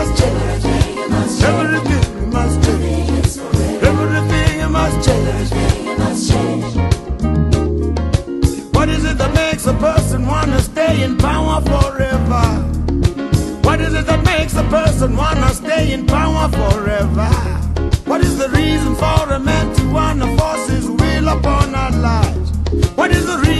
Everything you must change. Everything you must change. Everything you must change. What is it that makes a person wanna stay in power forever? What is it that makes a person wanna stay in power forever? What is the reason for a man to wanna force his will upon our lives? What is the reason?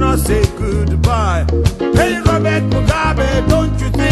gonna say goodbye. Hey, Robert Mugabe, don't you think?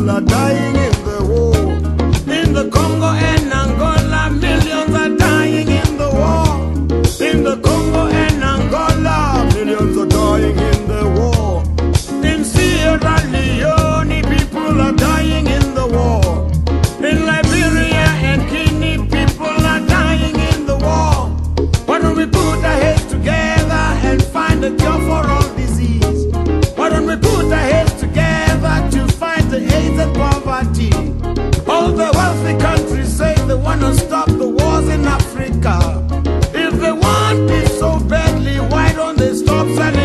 people are dying Sunday.